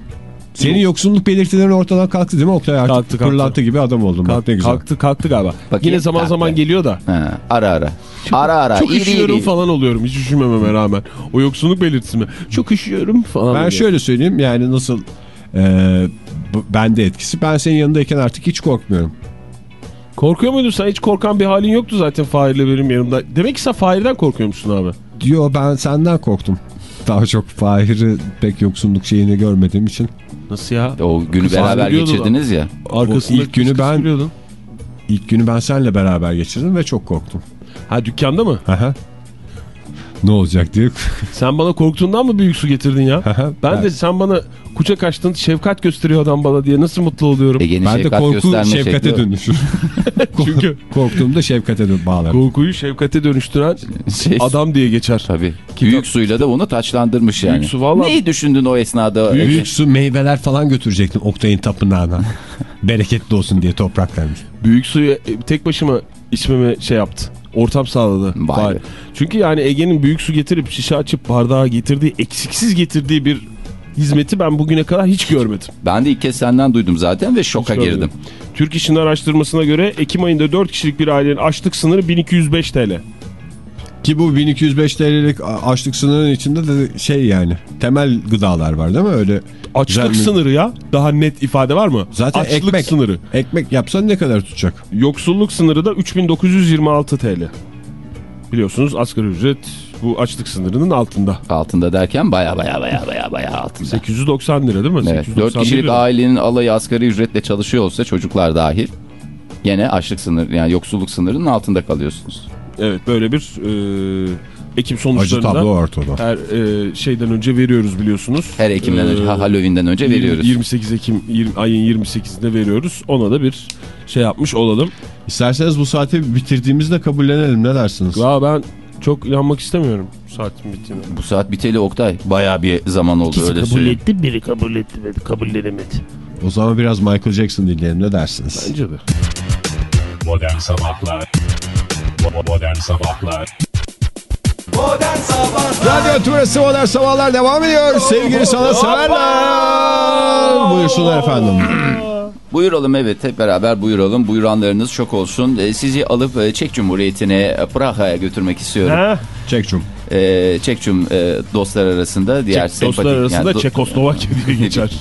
Senin yoksulluk belirtilerin ortadan kalktı değil mi Oktay artık? Kalktı, kalktı. Pırlanta gibi adam oldun. Bak ne güzel. Kalktı kalktı galiba. Bakayım, Yine zaman kalktı. zaman geliyor da. Ha, ara ara. ara ara. Çok iri üşüyorum iri. falan oluyorum hiç üşümememe rağmen. O yoksunluk belirtisi mi? Çok üşüyorum falan. Ben oluyor. şöyle söyleyeyim yani nasıl e, bende etkisi. Ben senin yanındayken artık hiç korkmuyorum. Korkuyor muydun sen? Hiç korkan bir halin yoktu zaten Fahir'le benim yanımda. Demek ki sen Fahir'den korkuyor musun abi? Diyor ben senden korktum. Daha çok Fahir'i pek yoksunluk şeyini görmediğim için. Nasıl ya? O günü Kız beraber geçirdiniz ya. Arkasında ilk günü ben- gülüyordun. İlk günü ben seninle beraber geçirdim ve çok korktum. Ha dükkanda mı? Aha. ne olacak diye. Sen bana korktuğundan mı büyük su getirdin ya? Ben de sen bana kucak açtın şefkat gösteriyor adam bana diye nasıl mutlu oluyorum. Ege'nin ben de korku şefkate şekli dönüşür. <laughs> Çünkü Korktuğumda şefkate dön bağlarım. korkuyu şefkate dönüştüren Şey, adam diye geçer. Tabii. Büyük suyla da onu taçlandırmış yani. Büyük su valla- Neyi düşündün o esnada? Ege? Büyük su meyveler falan götürecektim Oktay'ın tapınağına. <laughs> Bereketli olsun diye topraklarmış. Büyük suyu e, tek başıma içmeme şey yaptı. Ortam sağladı. Vay. Çünkü yani Ege'nin büyük su getirip şişe açıp bardağa getirdiği eksiksiz getirdiği bir hizmeti ben bugüne kadar hiç görmedim. Ben de ilk kez senden duydum zaten ve şoka Hiç görmedim. girdim. Türk İş'in araştırmasına göre Ekim ayında 4 kişilik bir ailenin açlık sınırı 1205 TL. Ki bu 1205 TL'lik açlık sınırının içinde de şey yani temel gıdalar var değil mi? Öyle Açlık mi? sınırı ya. Daha net ifade var mı? Zaten açlık ekmek. sınırı. ekmek yapsan ne kadar tutacak? Yoksulluk sınırı da 3926 TL. Biliyorsunuz asgari ücret bu açlık sınırının altında. Altında derken baya baya baya baya baya altında. 890 lira değil mi? Evet, 891 4 kişilik lira. ailenin alayı asgari ücretle çalışıyor olsa çocuklar dahil gene açlık sınırı yani yoksulluk sınırının altında kalıyorsunuz. Evet böyle bir e, Ekim Acı sonuçlarında tablo ortada. her e, şeyden önce veriyoruz biliyorsunuz. Her Ekim'den önce, Ee, ha, Halloween'den önce veriyoruz. 28 Ekim yirmi- ayın 28'inde veriyoruz. Ona da bir şey yapmış olalım. İsterseniz bu saati bitirdiğimizde kabullenelim ne dersiniz? Ya ben çok inanmak istemiyorum saatin bittiğine. Bu saat biteli Oktay. Baya bir zaman oldu öyle kabul söyleyeyim. etti biri kabul etti biri kabul edemedi. O zaman biraz Michael Jackson dinleyelim ne dersiniz? Bence de. Modern Sabahlar Bo- Modern Sabahlar Radyo Tümrüt'ü Modern Sabahlar devam ediyor. Sevgili sana severler. Buyursunlar efendim. <clears throat> Buyuralım evet hep beraber buyuralım. Buyuranlarınız çok olsun. Ee, sizi alıp e, Çek Cumhuriyeti'ne e, Praha'ya götürmek istiyorum. Ha? Çekçum. Ee, Çek Cum e, dostlar arasında diğer Çek dostlar sempatik- arasında yani do- Çekoslovakya diye geçer. <laughs>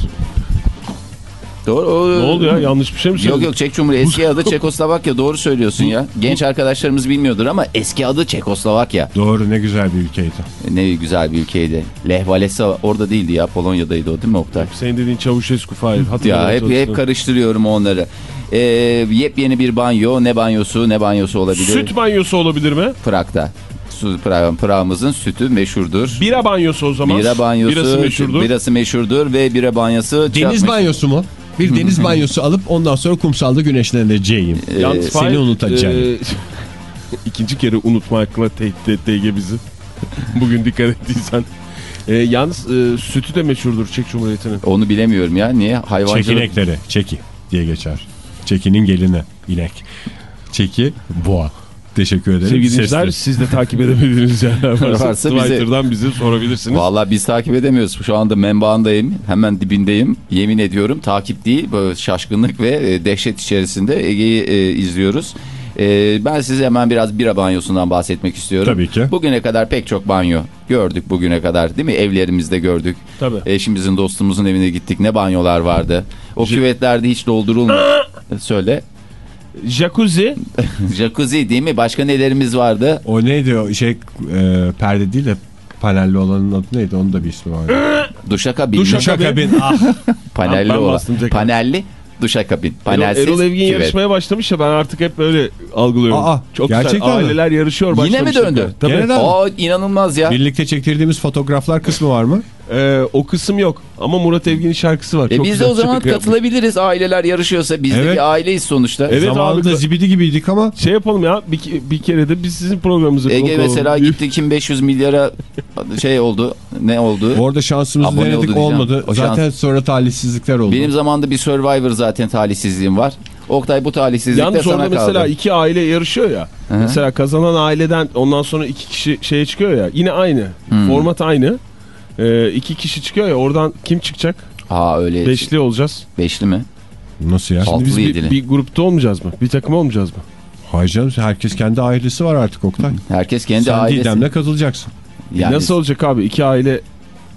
Doğru. o- ne oldu ya yanlış bir şey mi Yok söyledim? yok Çek Cumhuriyeti eski adı <laughs> Çekoslovakya doğru söylüyorsun ya. Genç arkadaşlarımız bilmiyordur ama eski adı Çekoslovakya. Doğru ne güzel bir ülkeydi. Ne güzel bir ülkeydi. Lech Walesa orada değildi ya Polonya'daydı o değil mi Oktay? Senin dediğin Çavuşescu Fahir. Ya hep, hep karıştırıyorum onları. Ee, yepyeni bir banyo ne banyosu ne banyosu olabilir? Süt banyosu olabilir mi? Prag'da. Su, Prag, Prag'ımızın sütü meşhurdur. Bira banyosu o zaman. Bira banyosu, Birası meşhurdur. birası meşhurdur ve bira banyosu Deniz banyosu mu? Bir deniz banyosu alıp ondan sonra kumsalda güneşleneceğim. Yalnız Ee, seni Fahir, unutacağım. e, <laughs> ikinci kere unutmakla tehdit etti Ege bizi. <laughs> Bugün dikkat ettiysen. E, yalnız e, sütü de meşhurdur Çek Cumhuriyeti'nin. Onu bilemiyorum ya. Niye? Hayvancılık. Çekinekleri. Çeki diye geçer. Çekinin gelini. inek. Çeki boğa. Teşekkür ederim. Sevgili dinleyiciler siz de takip edemediğiniz yerler <laughs> varsa, Varsa bize- Twitter'dan bizi sorabilirsiniz. Vallahi biz takip edemiyoruz. Şu anda menbaındayım. Hemen dibindeyim. Yemin ediyorum takip değil. Böyle şaşkınlık ve e, dehşet içerisinde Ege'yi e, izliyoruz. E, ben size hemen biraz bira banyosundan bahsetmek istiyorum. Tabii ki. Bugüne kadar pek çok banyo gördük bugüne kadar değil mi? Evlerimizde gördük. Tabii. Eşimizin dostumuzun evine gittik. Ne banyolar vardı. O küvetlerde hiç doldurulmuyor. <laughs> Söyle. Jacuzzi, <laughs> Jacuzzi değil mi? Başka nelerimiz vardı? O neydi o şey e, perde değil de panelli olanın adı neydi? Onun da bir ismi vardı. <clears throat> Duşakabin. Duşa- Duşakabin. Ah. <laughs> Panelli olan. Panelli duşakabin. Erol, Panelsiz Erol Evgin küvet. yarışmaya başlamış ya ben artık hep böyle algılıyorum. Aa, Çok gerçekten güzel mi? aileler yarışıyor. Yine mi döndü? Tabii. Aa inanılmaz ya. Birlikte çektirdiğimiz fotoğraflar kısmı var mı? Ee, o kısım yok ama Murat Evgin'in şarkısı var. E Çok biz de o zaman şarkı yapmış. katılabiliriz. Aileler yarışıyorsa biz de Evet. bir aileyiz sonuçta. Evet Zamanında abi. zibidi gibiydik ama Şey yapalım ya bir, bir kere de biz sizin programınızı Ege konuk olalım. mesela gitti kim 500 milyara şey oldu. Ne oldu? orada şansımızı Abone denedik olmadı. O şans- Zaten sonra talihsizlikler oldu. Benim zamanında bir Survivor zaten talihsizliğim var. Oktay bu talihsizlik de Yalnız sana kaldı. mesela iki aile yarışıyor ya. Hı. Mesela kazanan aileden ondan sonra iki kişi şeye çıkıyor ya. Yine aynı. Hmm. Format aynı. Ee, iki kişi çıkıyor ya oradan kim çıkacak? Aa öyle. Beşli. Beşli olacağız. mi? Nasıl ya? Şimdi biz bir, bir grupta olmayacağız mı? Bir takım olmayacağız mı? Hayır canım herkes kendi ailesi var artık Oktay. Herkes kendi Sen ailesi. Didem'le katılacaksın. Yani Nasıl olacak abi? İki aile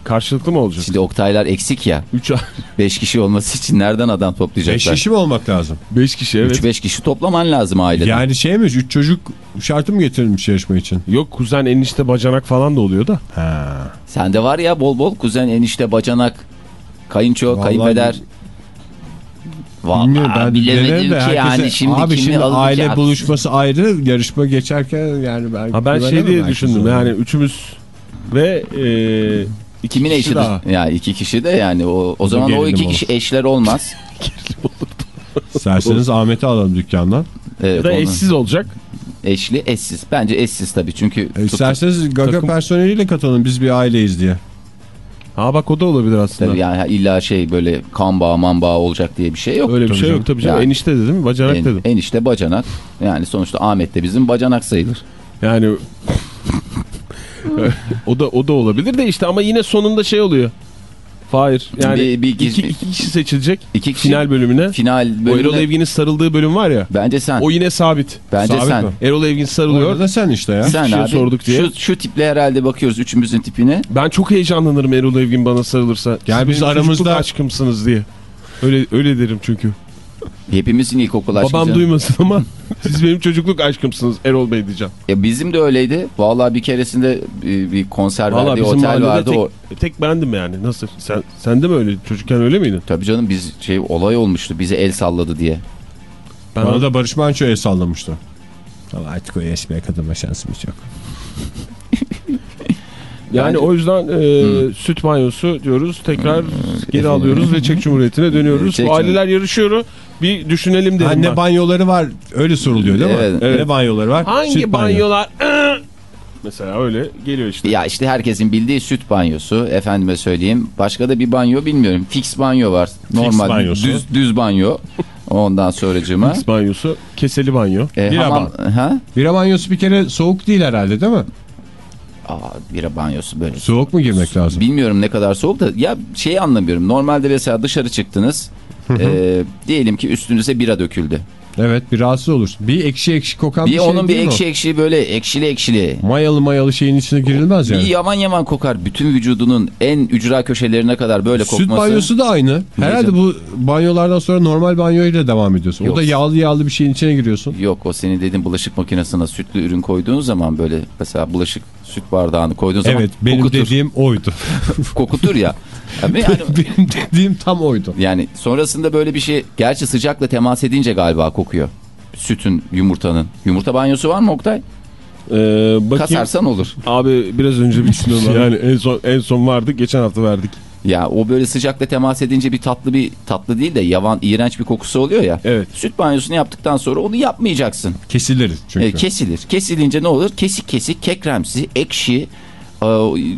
karşılıklı mı olacak? Şimdi Oktaylar eksik ya. Üç, a- 5 kişi olması için nereden adam Beş toplayacaklar? kişi mi olmak lazım? beş kişi evet. 3-5 kişi toplaman lazım aileden. Yani şey mi? Üç çocuk şartı mı getirilmiş yarışma için? Yok kuzen enişte bacanak falan da oluyor da. Ha. Sende var ya bol bol kuzen, enişte, bacanak, kayınço, Vallahi kayınpeder. Bilmiyorum ben Vallahi bilemedim ki herkese, yani şimdi abi kimi şimdi aile buluşması ayrı yarışma geçerken yani ben Ha ben şey diye düşündüm yani üçümüz ve e, Kimin kişi eşi? daha. Ya iki kişi de yani o, o zaman o iki olur. kişi eşler olmaz. <laughs> İsterseniz Ahmet'i alalım dükkandan. Evet, Ya da onu- eşsiz olacak. Eşli, eşsiz. Bence eşsiz tabii çünkü E, İsterseniz Gaga takım- personeliyle katalım biz bir aileyiz diye. Ha bak o da olabilir aslında. tabii yani illa şey böyle kan bağı man bağı olacak diye bir şey yok. Öyle bir Tabii şey canım. yok tabii canım. Yani. Enişte dedim bacanak En, dedim. enişte bacanak. Yani sonuçta Ahmet de bizim bacanak sayılır. Yani <laughs> o da o da olabilir de işte ama yine sonunda şey oluyor. Hayır. Yani Bir- bir iki, iki kişi seçilecek İki kişi final bölümüne. final O Erol bölümüne Evgin'in sarıldığı bölüm var ya. bence sen. O yine sabit. bence Sabit sen. mi? Erol Evgin sarılıyor. Orada da sen işte ya. Sen kişiye abi sorduk diye. Şu, şu tiple herhalde bakıyoruz üçümüzün tipine. Ben çok heyecanlanırım Erol Evgin bana sarılırsa. Gel Siz biz aramızda- aşkımsınız diye. Öyle öyle derim çünkü. Hepimizin ilkokul aşkı. Babam duymasın ama <laughs> siz benim çocukluk aşkımsınız Erol Bey diyeceğim. Ya bizim de öyleydi. Vallahi bir keresinde bir, bir konser Valla verdiği otel vardı. tek, O, tek bendim yani. Nasıl? Sen, sen de mi öyle? Çocukken öyle miydin? tabii canım biz şey olay olmuştu. Bize el salladı diye. Ben Bana da Barış Manço el sallamıştı. Ama artık o yaşmaya kadar şansımız yok. <laughs> Yani Bence- o yüzden e, süt banyosu diyoruz. Tekrar geri alıyoruz ve Çek Cumhuriyeti'ne dönüyoruz. Çek aileler yarışıyor. Bir düşünelim dedim Anne ben. banyoları var öyle soruluyor değil mi? Evet. Evet. Ne banyoları var? Hangi Süt banyo. banyolar? <clears throat> Mesela öyle geliyor işte. Ya işte herkesin bildiği süt banyosu. Efendime söyleyeyim. Başka da bir banyo bilmiyorum. Fix banyo var. Normal banyosu. düz düz banyo. Ondan sonracığıma. X banyosu, keseli banyo. E, Bira hamam, ha? Bira banyosu bir kere soğuk değil herhalde değil mi? Aa, bira banyosu böyle. Soğuk mu girmek lazım? Bilmiyorum ne kadar soğuk da ya şeyi anlamıyorum. Normalde mesela dışarı çıktınız. e, diyelim ki üstünüze bira döküldü. Evet bir rahatsız olursun. Bir ekşi ekşi kokan Bir bir, şey onun bir mi o? ekşi ekşi böyle ekşili ekşili. Mayalı mayalı şeyin içine girilmez yani. Bir yaman yaman kokar. Bütün vücudunun en ücra köşelerine kadar böyle kokması. Süt banyosu da aynı. Herhalde bu banyolardan sonra normal banyoyla devam ediyorsun. Yok. O da yağlı yağlı bir şeyin içine giriyorsun. Yok o senin dediğin bulaşık makinesine sütlü ürün koyduğun zaman böyle mesela bulaşık süt bardağını koyduğun zaman Evet benim kokutur, dediğim oydu. <laughs> kokutur ya. Yani, yani, <laughs> benim dediğim tam oydu. yani sonrasında böyle bir şey gerçi sıcakla temas edince galiba kokuyor. Sütün, yumurtanın. Yumurta banyosu var mı Oktay? Ee, bakayım. Kasarsan olur. Abi biraz önce bir <laughs> yani en son en son vardı. Geçen hafta verdik. Ya o böyle sıcakla temas edince bir tatlı bir tatlı değil de yavan iğrenç bir kokusu oluyor ya. Evet. Süt banyosunu yaptıktan sonra onu yapmayacaksın. Kesilir çünkü. E, kesilir. Kesilince ne olur? Kesik kesik, kekremsi, ekşi, e,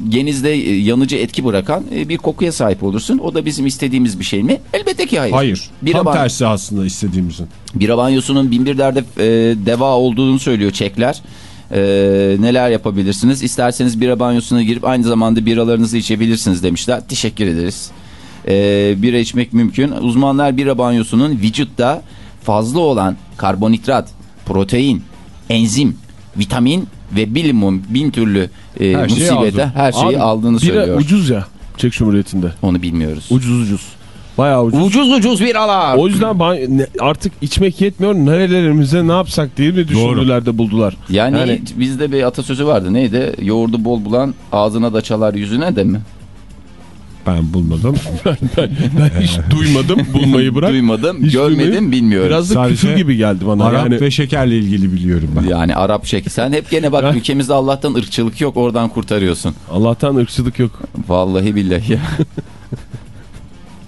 genizde e, yanıcı etki bırakan e, bir kokuya sahip olursun. O da bizim istediğimiz bir şey mi? Elbette ki hayır. Hayır. Bira, tam tersi aslında istediğimizin. bira banyosunun binbir derde e, deva olduğunu söylüyor Çekler. E, neler yapabilirsiniz? İsterseniz bira banyosuna girip aynı zamanda biralarınızı içebilirsiniz demişler. Teşekkür ederiz. E, bira içmek mümkün. Uzmanlar bira banyosunun vücutta fazla olan karbonhidrat, protein, enzim, vitamin ve bilimum bin türlü e, Her musibete aldı. her şeyi Abi, aldığını bira söylüyor. ucuz ya. Çek Cumhuriyeti'nde. Onu bilmiyoruz. Ucuz ucuz. Bayağı ucuz. Ucuz ucuz biralar. O yüzden artık içmek yetmiyor. Nerelerimize ne yapsak diye mi düşündüler de buldular. Yani, Yani- bizde bir atasözü vardı neydi? Yoğurdu bol bulan ağzına da çalar yüzüne de mi? Ben bulmadım. <laughs> Ben hiç duymadım bulmayı bırak. Duymadım, Hiç görmedim, duymayı- bilmiyorum. Biraz da küfür gibi geldi bana. Arap yani ve şekerle ilgili biliyorum ben. Yani Arap şekli. Sen hep gene bak <laughs> Ben- ülkemizde Allah'tan ırkçılık yok oradan kurtarıyorsun. Allah'tan ırkçılık yok. Vallahi billahi ya. <laughs>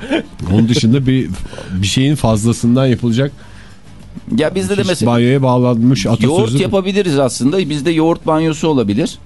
<laughs> Onun dışında bir bir şeyin fazlasından yapılacak Ya bizde de mesela banyoya bağlanmış yoğurt atasözü. yapabiliriz aslında. Bizde yoğurt banyosu olabilir.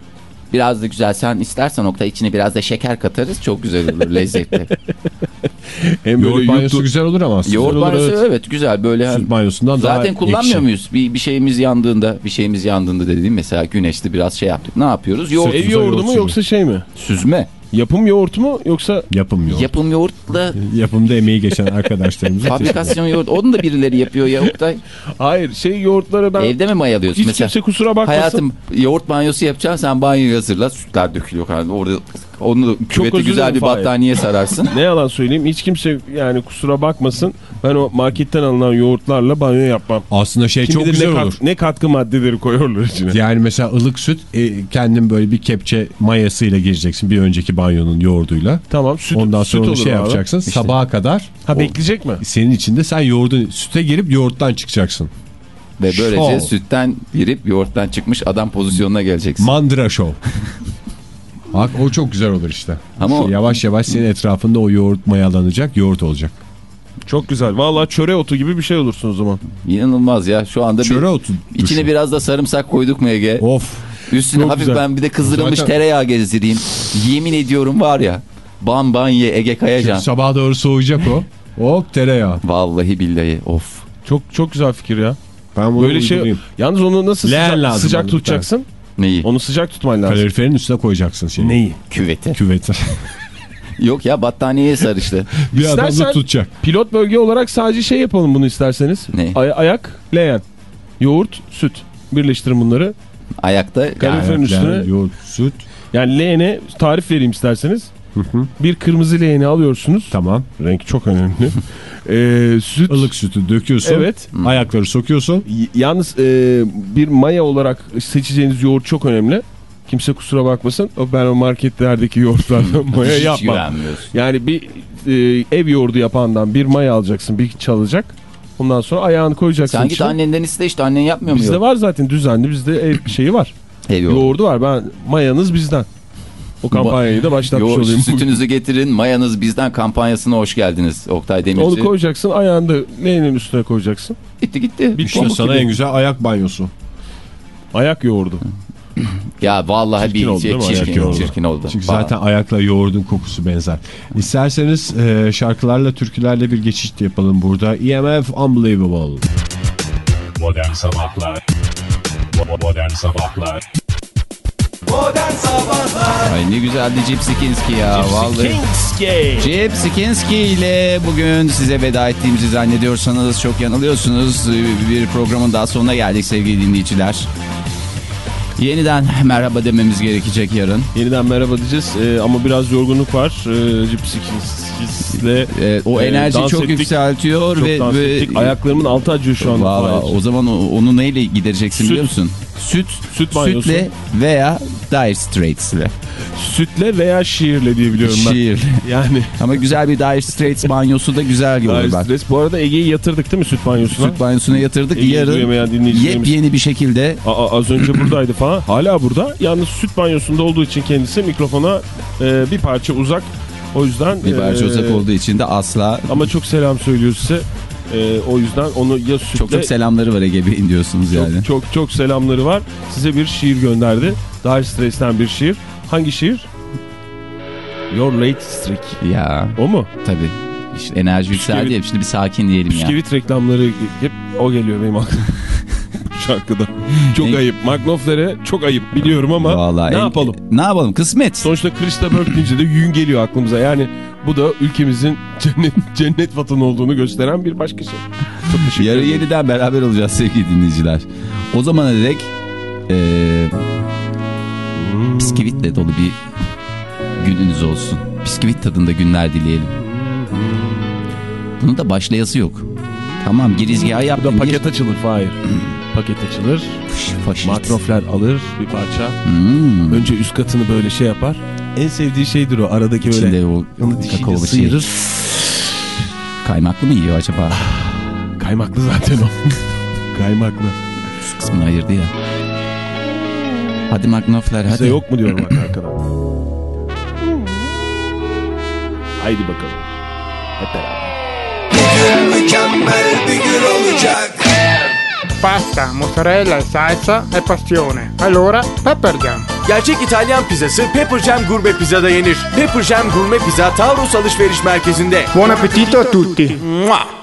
Biraz da güzel. Sen istersen Oktay içine biraz da şeker katarız. Çok güzel olur lezzetli. <laughs> Hem Yoğurt böyle banyosu güzel olur ama aslında. yoğurt olur, banyosu evet. evet. güzel böyle. hem- Süt banyosundan daha Zaten kullanmıyor ekşi. muyuz? Bir, bir şeyimiz yandığında, bir şeyimiz yandığında dediğim mesela güneşte biraz şey yaptık. Ne yapıyoruz? Yoğurt, Ev yoğurdu mu yoğurt yoksa şey mi? süzme. Yapım yoğurt mu yoksa Yapım yoğurt. Yapım yoğurtla Yapımda emeği geçen arkadaşlarımız. fabrikasyon yoğurt. Onu da birileri yapıyor ya Oktay. hayır şey yoğurtları ben Evde mi mayalıyorsun? hiç mesela kimse kusura bakmasın. hayatım yoğurt banyosu yapacaksın sen banyoyu hazırla. Sütler dökülüyor. Yani orada onu küvete özür güzel bir battaniye sararsın. <laughs> Ne yalan söyleyeyim hiç kimse yani kusura bakmasın. Ben o marketten alınan yoğurtlarla banyo yapmam. Aslında şey Kim çok güzel ne, kat- olur. ne katkı maddeleri koyuyorlar içine. Yani mesela ılık süt e, kendin böyle bir kepçe mayasıyla gireceksin bir önceki banyonun yoğurduyla. Tamam süt, Ondan süt sonra olur şey abi. yapacaksın İşte. sabaha kadar. Ha o- bekleyecek mi? senin içinde sen yoğurdun süte girip yoğurttan çıkacaksın. Ve böylece Şov. sütten girip yoğurttan çıkmış adam pozisyonuna geleceksin. Mandıra show. Bak o çok güzel olur işte. Ama o- yavaş yavaş senin etrafında o yoğurt mayalanacak, yoğurt olacak. Çok güzel. Vallahi çöre otu gibi bir şey olursun o zaman. İnanılmaz ya. Şu anda Çöre bir, otu. içine düşün. biraz da sarımsak koyduk mu Ege? Of. Üstüne Çok hafif güzel. ben bir de kızdırılmış Zaten- tereyağı gezdireyim. Yemin ediyorum var ya. Ban ban ye Ege Kayacan. Sabaha doğru soğuyacak o. Hop tereyağı. Vallahi billahi of. Çok çok güzel fikir ya. Ben bunu Böyle şey yalnız onu nasıl Leğen sıcak, lazım sıcak tutacaksın? Neyi? Onu sıcak tutman lazım. Kaloriferin üstüne koyacaksın şeyi. Neyi? Küveti. Küveti. <laughs> Yok ya battaniyeye sarıştı. <laughs> Bir adam da İstersen- tutacak. Pilot bölge olarak sadece şey yapalım bunu isterseniz. Ne? Ay- ayak, leğen, yoğurt, süt. Birleştirin bunları. Ayakta Kaloriferin yani, üstüne. Yani yoğurt, süt. Yani leğene tarif vereyim isterseniz. Bir kırmızı leğeni alıyorsunuz. Tamam. Renk çok önemli. <laughs> Ee, süt. Ilık sütü döküyorsun. Evet. Ayakları sokuyorsun. Y- Yalnız e, bir maya olarak seçeceğiniz yoğurt çok önemli. Kimse kusura bakmasın. O Ben o marketlerdeki yoğurtlardan <laughs> maya hiç yapmam. Yani bir e, ev yoğurdu yapandan bir maya alacaksın, bir çalacak. Ondan sonra ayağını koyacaksın. Sen git içine. annenden iste işte annen yapmıyor mu? Bizde yok? var zaten düzenli. Bizde ev şeyi var. Ev yoğurdu. Yoğurdu var. Ben mayanız bizden. O kampanyayı da başlatmış Yoğurt, olayım. sütünüzü getirin mayanız bizden kampanyasına hoş geldiniz Oktay Demirci. Onu koyacaksın. Ayağını da leğenin üstüne koyacaksın. Gitti gitti. Bir İşte sana gibi. en güzel ayak banyosu. Ayak yoğurdu. <clears throat> Ya vallahi Çirkin bir oldu mi? çirkin, Ayak yoğurdu. çirkin oldu. Çünkü Vallahi. zaten ayakla yoğurdun kokusu benzer. İsterseniz e, şarkılarla, türkülerle bir geçiş de yapalım burada. EMF Unbelievable. Modern Sabahlar Bo- Modern Sabahlar Ay ne güzeldi Sikinski ya vallahi. Jeep Sikinski ile bugün size veda ettiğimizi zannediyorsanız çok yanılıyorsunuz. Bir programın daha sonuna geldik sevgili dinleyiciler. Yeniden merhaba dememiz gerekecek yarın. Yeniden merhaba diyeceğiz Ee, ama biraz yorgunluk var. Ee, Cipsikis'le Ee, o Ee, enerji dans çok ettik. yükseltiyor çok ve, ve ettik. Ayaklarımın altı acıyor şu anda. Valla o zaman onu neyle gidereceksin Süt. biliyor musun? Süt, Süt banyosu. sütle veya Dire Straits ile. Sütle veya şiirle diye biliyorum ben. Şiir. <laughs> Yani Ama güzel bir Dire Straits banyosu da güzel olur Dire bak. Straits. Bu arada Ege'yi yatırdık değil mi süt banyosuna? Süt banyosuna yatırdık. Ege'yi Yarın yepyeni bir şekilde Aa, az önce buradaydı falan. Hala burada. Yalnız süt banyosunda olduğu için kendisi mikrofona e, bir parça uzak. O yüzden bir parça e, uzak olduğu için de asla Ama çok selam söylüyor size. E, o yüzden onu ya sütle çok çok selamları var Ege Bey'in diyorsunuz çok, yani. çok çok selamları var. Size bir şiir gönderdi. Dire Straits'ten bir şiir. Hangi şiir? Your Late Streak. Ya O mu? tabii. İşte enerji yükseldi ya şimdi bir sakin diyelim ya. Bisküvit reklamları hep o geliyor benim aklıma. <laughs> Şarkıda. <laughs> Çok En- ayıp. McLaughlin'e çok ayıp biliyorum ama Vallahi ne en- yapalım? Ne yapalım? Kısmet. Sonuçta Krista Berg deyince de yün geliyor aklımıza. Yani bu da ülkemizin <laughs> cennet, cennet vatanı olduğunu gösteren bir başka şey. Çok Yarın yeniden beraber olacağız sevgili dinleyiciler. O zamana dek eee bisküvitle dolu bir gününüz olsun. Bisküvit tadında günler dileyelim. Bunun da başlayası yok. Tamam girizgahı Bu da yaptım. paket açılır Fahir. paket açılır. Gir. Faşist. Makrofler alır bir parça. Hmm. Önce üst katını böyle şey yapar. En sevdiği şeydir o aradaki böyle. İçinde o kakaolu şey. sıyırır. Kaymaklı mı yiyor acaba? Kaymaklı zaten o. <laughs> Kaymaklı. Şu kısmını ayırdı ya. Hadi magnofler hadi. Size yok mu diyorum bak arkadan. <laughs> Haydi bakalım. Hep beraber. Pasta, mozzarella e salsa e passione. Allora, Pepper Jam. Gerçek İtalyan pizzası Pepper Jam Gurme Pizza'da yenir. Pepper Jam Gurme Pizza Taurus Alışveriş Merkezi'nde. Buon appetito a tutti. Mua!